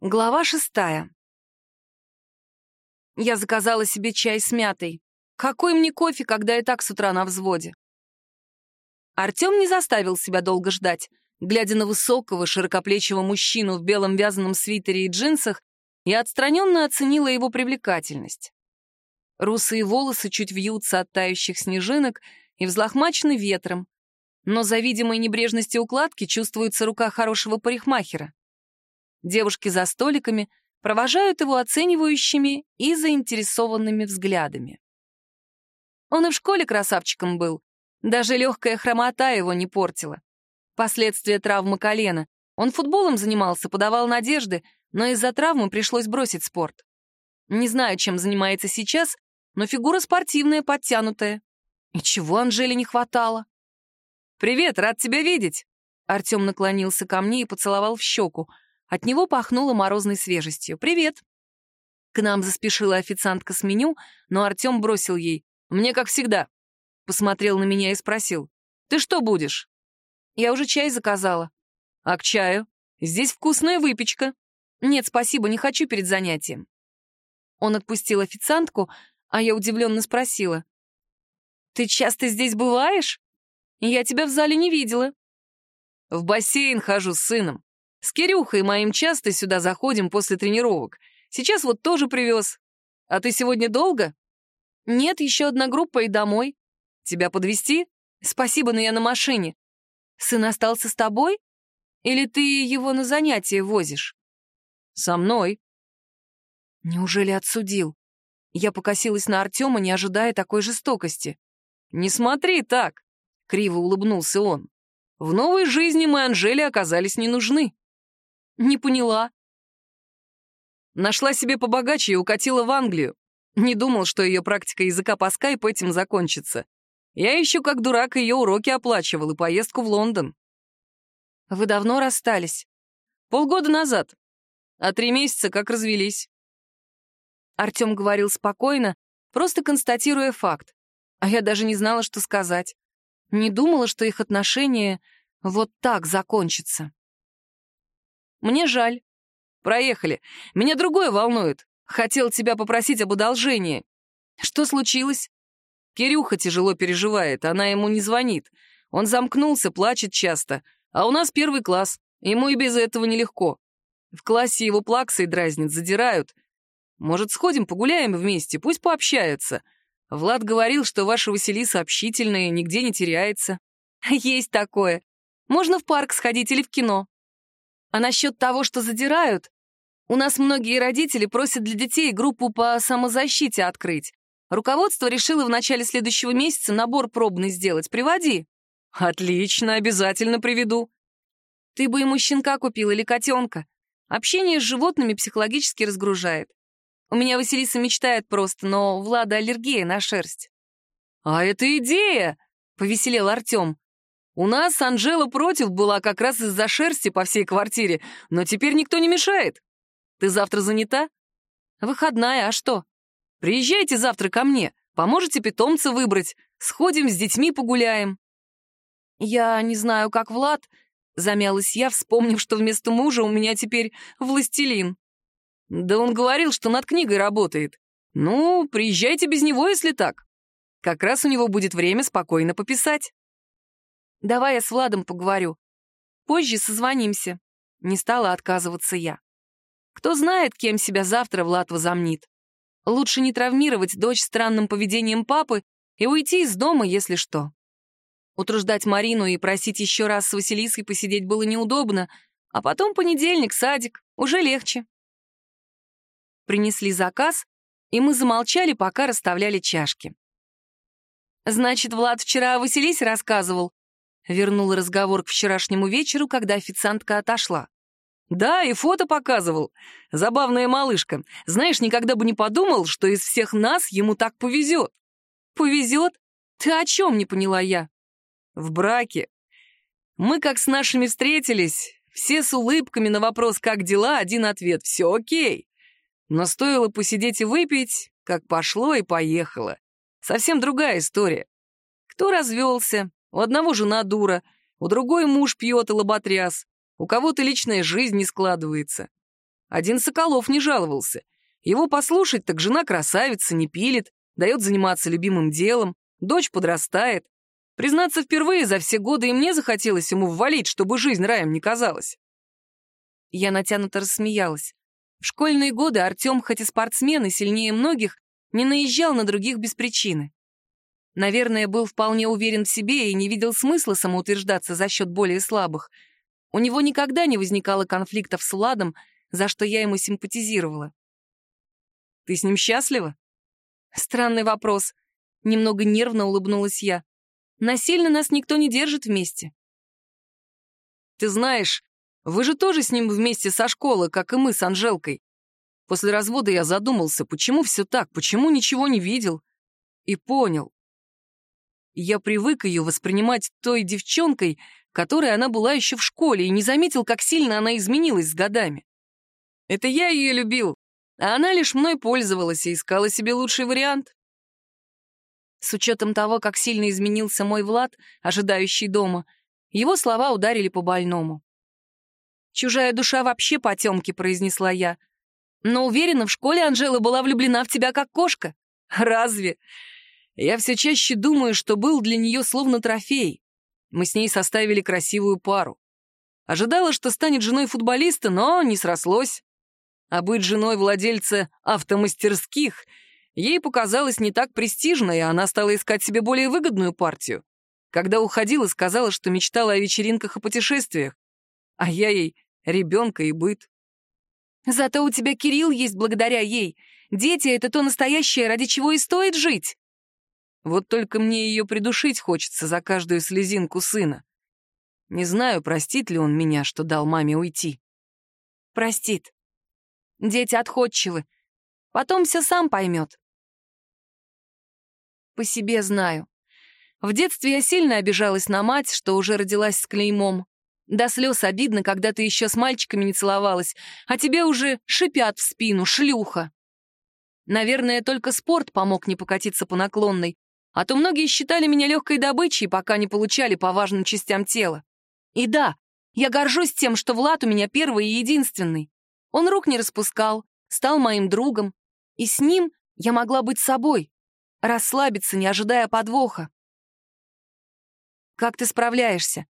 Глава шестая. Я заказала себе чай с мятой. Какой мне кофе, когда я так с утра на взводе? Артем не заставил себя долго ждать. Глядя на высокого, широкоплечего мужчину в белом вязаном свитере и джинсах, я отстраненно оценила его привлекательность. Русые волосы чуть вьются от тающих снежинок и взлохмачены ветром, но за видимой небрежностью укладки чувствуется рука хорошего парикмахера. Девушки за столиками провожают его оценивающими и заинтересованными взглядами. Он и в школе красавчиком был, даже легкая хромота его не портила. Последствия травмы колена. Он футболом занимался, подавал надежды, но из-за травмы пришлось бросить спорт. Не знаю, чем занимается сейчас, но фигура спортивная, подтянутая. И чего Анжеле не хватало? «Привет, рад тебя видеть!» Артем наклонился ко мне и поцеловал в щеку, от него пахнуло морозной свежестью. «Привет!» К нам заспешила официантка с меню, но Артем бросил ей. «Мне как всегда». Посмотрел на меня и спросил. «Ты что будешь?» «Я уже чай заказала». «А к чаю? Здесь вкусная выпечка». «Нет, спасибо, не хочу перед занятием». Он отпустил официантку, а я удивленно спросила. «Ты часто здесь бываешь? Я тебя в зале не видела». «В бассейн хожу с сыном. С Кирюхой моим часто сюда заходим после тренировок. Сейчас вот тоже привез. А ты сегодня долго? Нет, еще одна группа и домой. Тебя подвести? Спасибо, но я на машине. Сын остался с тобой? Или ты его на занятия возишь? Со мной. Неужели отсудил? Я покосилась на Артема, не ожидая такой жестокости. «Не смотри так!» — криво улыбнулся он. «В новой жизни мы Анжеле оказались не нужны. «Не поняла». Нашла себе побогаче и укатила в Англию. Не думал, что ее практика языка по скайпу этим закончится. Я еще как дурак ее уроки оплачивал и поездку в Лондон. Вы давно расстались? Полгода назад. А три месяца как развелись. Артем говорил спокойно, просто констатируя факт. А я даже не знала, что сказать. Не думала, что их отношения вот так закончатся. Мне жаль. Проехали. Меня другое волнует. Хотел тебя попросить об одолжении. Что случилось? Кирюха тяжело переживает, она ему не звонит. Он замкнулся, плачет часто. А у нас первый класс. Ему и без этого нелегко. В классе его плаксой дразнят, задирают. Может, сходим погуляем вместе, пусть пообщаются. Влад говорил, что ваша Василиса общительная, нигде не теряется. Есть такое. Можно в парк сходить или в кино. А насчет того, что задирают, у нас многие родители просят для детей группу по самозащите открыть. Руководство решило в начале следующего месяца набор пробный сделать. Приводи. Отлично, обязательно приведу. Ты бы ему щенка купил или котенка. Общение с животными психологически разгружает. У меня Василиса мечтает просто, но Влада аллергия на шерсть. «А это идея!» — повеселел Артем. У нас Анжела против была как раз из-за шерсти по всей квартире, но теперь никто не мешает. Ты завтра занята? Выходная, а что? Приезжайте завтра ко мне, поможете питомца выбрать, сходим с детьми погуляем. Я не знаю, как Влад, замялась я, вспомнив, что вместо мужа у меня теперь властелин. Да он говорил, что над книгой работает. Ну, приезжайте без него, если так. Как раз у него будет время спокойно пописать. Давай я с Владом поговорю. Позже созвонимся. Не стала отказываться я. Кто знает, кем себя завтра Влад возомнит. Лучше не травмировать дочь странным поведением папы и уйти из дома, если что. Утруждать Марину и просить еще раз с Василисой посидеть было неудобно, а потом понедельник, садик, уже легче. Принесли заказ, и мы замолчали, пока расставляли чашки. «Значит, Влад вчера о Василисе рассказывал?» Вернула разговор к вчерашнему вечеру, когда официантка отошла. «Да, и фото показывал. Забавная малышка. Знаешь, никогда бы не подумал, что из всех нас ему так повезет». «Повезет? Ты о чем не поняла я?» «В браке. Мы как с нашими встретились, все с улыбками на вопрос «как дела?» один ответ «все окей». Но стоило посидеть и выпить, как пошло и поехало. Совсем другая история. Кто развелся, у одного жена дура, у другой муж пьет и лоботряс, у кого-то личная жизнь не складывается. Один Соколов не жаловался. Его послушать, так жена красавица, не пилит, дает заниматься любимым делом, дочь подрастает. Признаться, впервые за все годы и мне захотелось ему ввалить, чтобы жизнь раем не казалась. Я натянуто рассмеялась. В школьные годы Артем, хоть и спортсмен и сильнее многих, не наезжал на других без причины. Наверное, был вполне уверен в себе и не видел смысла самоутверждаться за счет более слабых. У него никогда не возникало конфликтов с Владом, за что я ему симпатизировала. «Ты с ним счастлива?» Странный вопрос. Немного нервно улыбнулась я. Насильно нас никто не держит вместе. Ты знаешь, вы же тоже с ним вместе со школы, как и мы с Анжелкой. После развода я задумался, почему все так, почему ничего не видел. И понял. Я привык ее воспринимать той девчонкой, которой она была еще в школе, и не заметил, как сильно она изменилась с годами. Это я ее любил, а она лишь мной пользовалась и искала себе лучший вариант. С учетом того, как сильно изменился мой Влад, ожидающий дома, его слова ударили по больному. «Чужая душа вообще потемки», — произнесла я. «Но уверена, в школе Анжела была влюблена в тебя как кошка. Разве? Я все чаще думаю, что был для нее словно трофей. Мы с ней составили красивую пару. Ожидала, что станет женой футболиста, но не срослось. А быть женой владельца автомастерских ей показалось не так престижно, и она стала искать себе более выгодную партию. Когда уходила, сказала, что мечтала о вечеринках и путешествиях. А я ей ребенка и быт. Зато у тебя Кирилл есть благодаря ей. Дети — это то настоящее, ради чего и стоит жить. Вот только мне ее придушить хочется за каждую слезинку сына. Не знаю, простит ли он меня, что дал маме уйти. Простит. Дети отходчивы. Потом все сам поймет. По себе знаю. В детстве я сильно обижалась на мать, что уже родилась с клеймом. До слез обидно, когда ты еще с мальчиками не целовалась, а тебе уже шипят в спину, шлюха. Наверное, только спорт помог не покатиться по наклонной, а то многие считали меня легкой добычей, пока не получали по важным частям тела. И да, я горжусь тем, что Влад у меня первый и единственный. Он рук не распускал, стал моим другом, и с ним я могла быть собой, расслабиться, не ожидая подвоха. «Как ты справляешься?»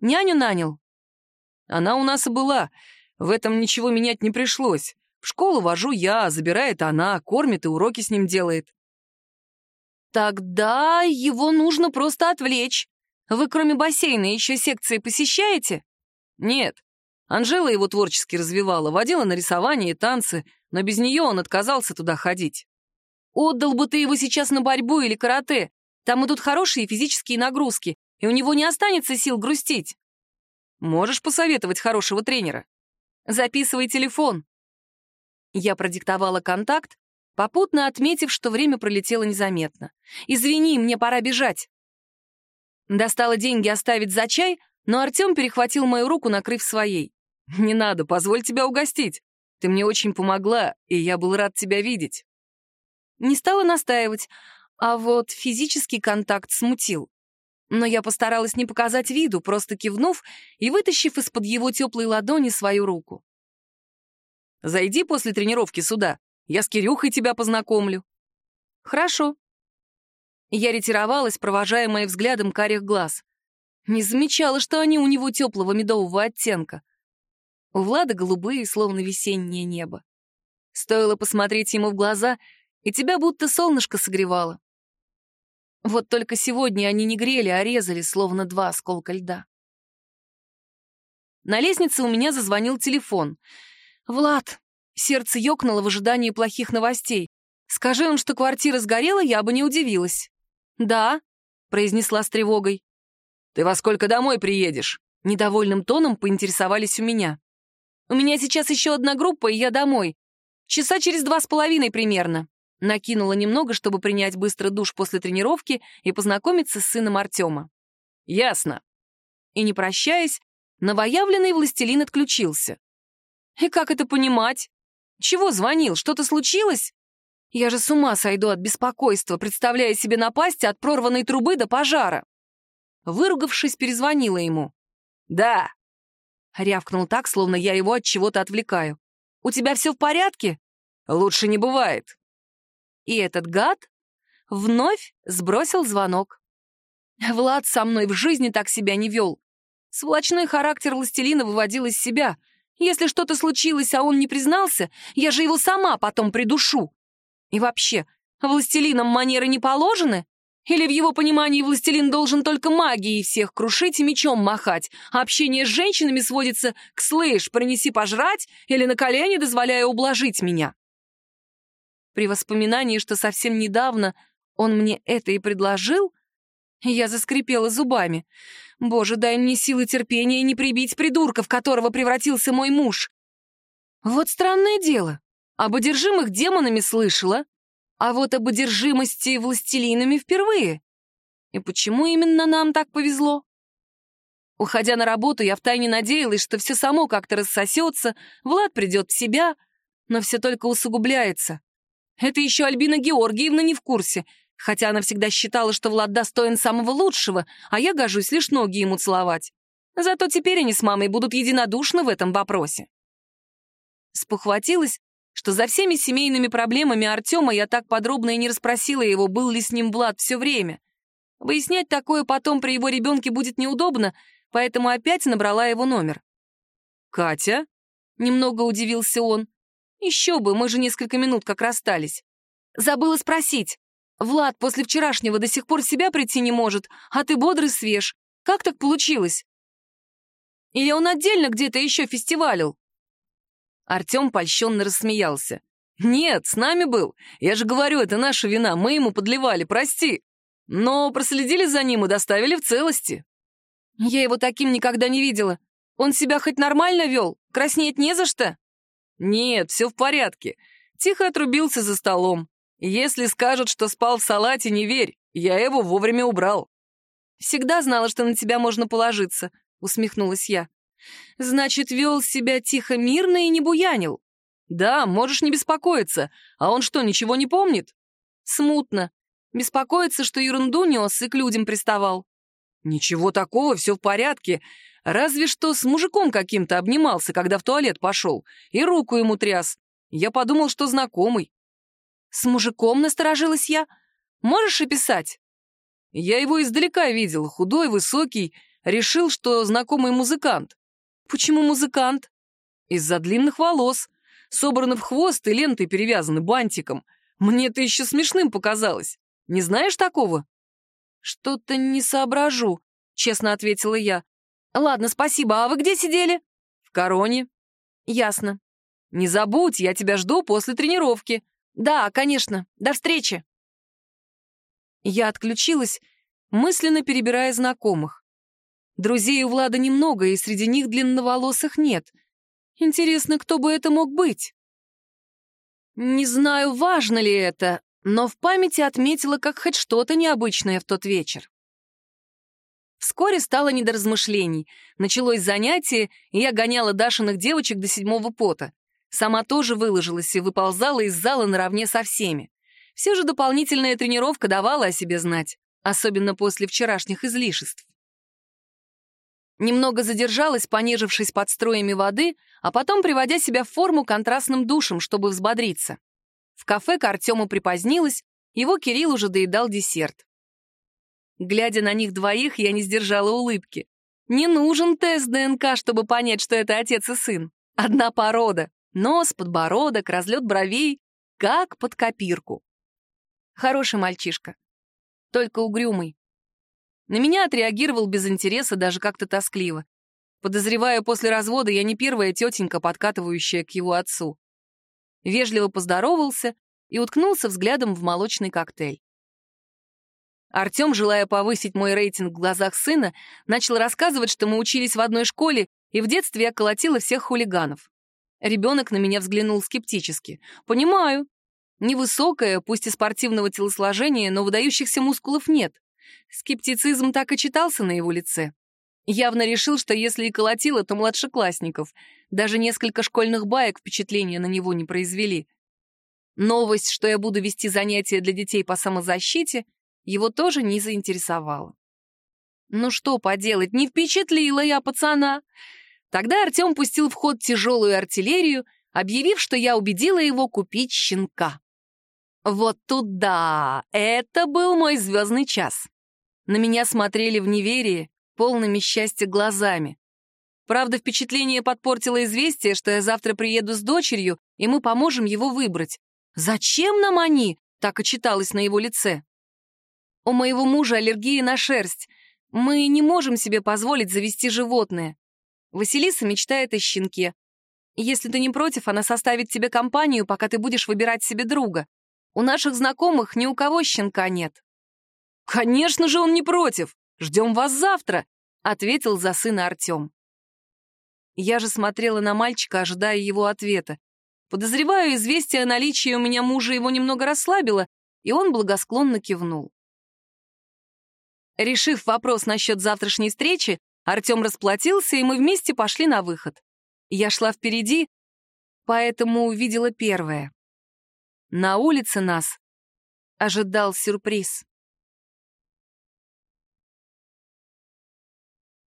Няню нанял?» «Она у нас и была. В этом ничего менять не пришлось. В школу вожу я, забирает она, кормит и уроки с ним делает». «Тогда его нужно просто отвлечь. Вы кроме бассейна еще секции посещаете?» «Нет. Анжела его творчески развивала, водила на рисование и танцы, но без нее он отказался туда ходить. Отдал бы ты его сейчас на борьбу или карате. Там идут хорошие физические нагрузки, и у него не останется сил грустить. Можешь посоветовать хорошего тренера? Записывай телефон. Я продиктовала контакт, попутно отметив, что время пролетело незаметно. «Извини, мне пора бежать». Достала деньги оставить за чай, но Артем перехватил мою руку, накрыв своей. «Не надо, позволь тебя угостить. Ты мне очень помогла, и я был рад тебя видеть». Не стала настаивать, а вот физический контакт смутил но я постаралась не показать виду, просто кивнув и вытащив из-под его теплой ладони свою руку. «Зайди после тренировки сюда, я с Кирюхой тебя познакомлю». «Хорошо». Я ретировалась, провожаемая взглядом карих глаз. Не замечала, что они у него теплого медового оттенка. У Влада голубые, словно весеннее небо. Стоило посмотреть ему в глаза, и тебя будто солнышко согревало. Вот только сегодня они не грели, а резали, словно два осколка льда. На лестнице у меня зазвонил телефон. «Влад!» Сердце ёкнуло в ожидании плохих новостей. «Скажи он, что квартира сгорела, я бы не удивилась». «Да», — произнесла с тревогой. «Ты во сколько домой приедешь?» Недовольным тоном поинтересовались у меня. «У меня сейчас еще одна группа, и я домой. Часа через два с половиной примерно». Накинула немного, чтобы принять быстро душ после тренировки и познакомиться с сыном Артема. «Ясно». И не прощаясь, новоявленный властелин отключился. «И как это понимать? Чего звонил? Что-то случилось? Я же с ума сойду от беспокойства, представляя себе напасть от прорванной трубы до пожара». Выругавшись, перезвонила ему. «Да», — рявкнул так, словно я его от чего-то отвлекаю. У тебя все в порядке?» «Лучше не бывает». И этот гад вновь сбросил звонок. Влад со мной в жизни так себя не вел. Сволочной характер властелина выводил из себя. Если что-то случилось, а он не признался, я же его сама потом придушу. И вообще, властелинам манеры не положены? Или в его понимании властелин должен только магией всех крушить и мечом махать, а общение с женщинами сводится к «слышь, принеси пожрать» или на колени дозволяя ублажить меня? При воспоминании, что совсем недавно он мне это и предложил, я заскрипела зубами. Боже, дай мне силы терпения не прибить придурка, в которого превратился мой муж. Вот странное дело. Об одержимых демонами слышала, а вот об одержимости властелинами впервые. И почему именно нам так повезло? Уходя на работу, я втайне надеялась, что все само как-то рассосется, Влад придет в себя, но все только усугубляется. Это еще Альбина Георгиевна не в курсе, хотя она всегда считала, что Влад достоин самого лучшего, а я гожусь лишь ноги ему целовать. Зато теперь они с мамой будут единодушны в этом вопросе. Спохватилась, что за всеми семейными проблемами Артема я так подробно и не расспросила его, был ли с ним Влад все время. Выяснять такое потом при его ребенке будет неудобно, поэтому опять набрала его номер. «Катя?» — немного удивился он. «Еще бы, мы же несколько минут как расстались. Забыла спросить. Влад после вчерашнего до сих пор себя прийти не может, а ты бодрый свеж. Как так получилось? Или он отдельно где-то еще фестивалил?» Артем польщенно рассмеялся. «Нет, с нами был. Я же говорю, это наша вина, мы ему подливали, прости. Но проследили за ним и доставили в целости». «Я его таким никогда не видела. Он себя хоть нормально вел? Краснеть не за что?» «Нет, все в порядке. Тихо отрубился за столом. Если скажут, что спал в салате, не верь. Я его вовремя убрал». «Всегда знала, что на тебя можно положиться», — усмехнулась я. Значит, вел себя тихо, мирно и не буянил. Да, можешь не беспокоиться. А он что, ничего не помнит? Смутно. Беспокоится, что ерунду нес и к людям приставал. Ничего такого, все в порядке. Разве что с мужиком каким-то обнимался, когда в туалет пошел, и руку ему тряс. Я подумал, что знакомый. С мужиком насторожилась я. Можешь описать? Я его издалека видел, худой, высокий, решил, что знакомый музыкант. «Почему музыкант?» «Из-за длинных волос, собраны в хвост и лентой перевязаны бантиком. Мне это еще смешным показалось. Не знаешь такого?» «Что-то не соображу», — честно ответила я. «Ладно, спасибо. А вы где сидели?» «В короне». «Ясно». «Не забудь, я тебя жду после тренировки». «Да, конечно. До встречи». Я отключилась, мысленно перебирая знакомых. Друзей у Влада немного, и среди них длинноволосых нет. Интересно, кто бы это мог быть? Не знаю, важно ли это, но в памяти отметила как хоть что-то необычное в тот вечер. Вскоре стало не до размышлений. Началось занятие, и я гоняла Дашиных девочек до седьмого пота. Сама тоже выложилась и выползала из зала наравне со всеми. Все же дополнительная тренировка давала о себе знать, особенно после вчерашних излишеств. Немного задержалась, понежившись под строями воды, а потом приводя себя в форму контрастным душем, чтобы взбодриться. В кафе к Артему припозднилась, его Кирилл уже доедал десерт. Глядя на них двоих, я не сдержала улыбки. Не нужен тест ДНК, чтобы понять, что это отец и сын. Одна порода. Нос, подбородок, разлет бровей, как под копирку. Хороший мальчишка. Только угрюмый. На меня отреагировал без интереса, даже как-то тоскливо. Подозреваю, после развода я не первая тетенька, подкатывающая к его отцу. Вежливо поздоровался и уткнулся взглядом в молочный коктейль. Артем, желая повысить мой рейтинг в глазах сына, начал рассказывать, что мы учились в одной школе, и в детстве я колотила всех хулиганов. Ребенок на меня взглянул скептически. «Понимаю. Невысокая, пусть и спортивного телосложения, но выдающихся мускулов нет. Скептицизм так и читался на его лице. Явно решил, что если и колотило, то младшеклассников. Даже несколько школьных баек впечатления на него не произвели. Новость, что я буду вести занятия для детей по самозащите, его тоже не заинтересовала. Ну что поделать, не впечатлила я пацана. Тогда Артем пустил в ход тяжелую артиллерию, объявив, что я убедила его купить щенка. Вот тут да, это был мой звездный час. На меня смотрели в неверии, полными счастья глазами. Правда, впечатление подпортило известие, что я завтра приеду с дочерью, и мы поможем его выбрать. Зачем нам они? Так и читалось на его лице. У моего мужа аллергия на шерсть. Мы не можем себе позволить завести животное. Василиса мечтает о щенке. Если ты не против, она составит тебе компанию, пока ты будешь выбирать себе друга. У наших знакомых ни у кого щенка нет». «Конечно же он не против! Ждем вас завтра!» — ответил за сына Артем. Я же смотрела на мальчика, ожидая его ответа. Подозреваю, известие о наличии у меня мужа его немного расслабило, и он благосклонно кивнул. Решив вопрос насчет завтрашней встречи, Артем расплатился, и мы вместе пошли на выход. Я шла впереди, поэтому увидела первое. На улице нас ожидал сюрприз.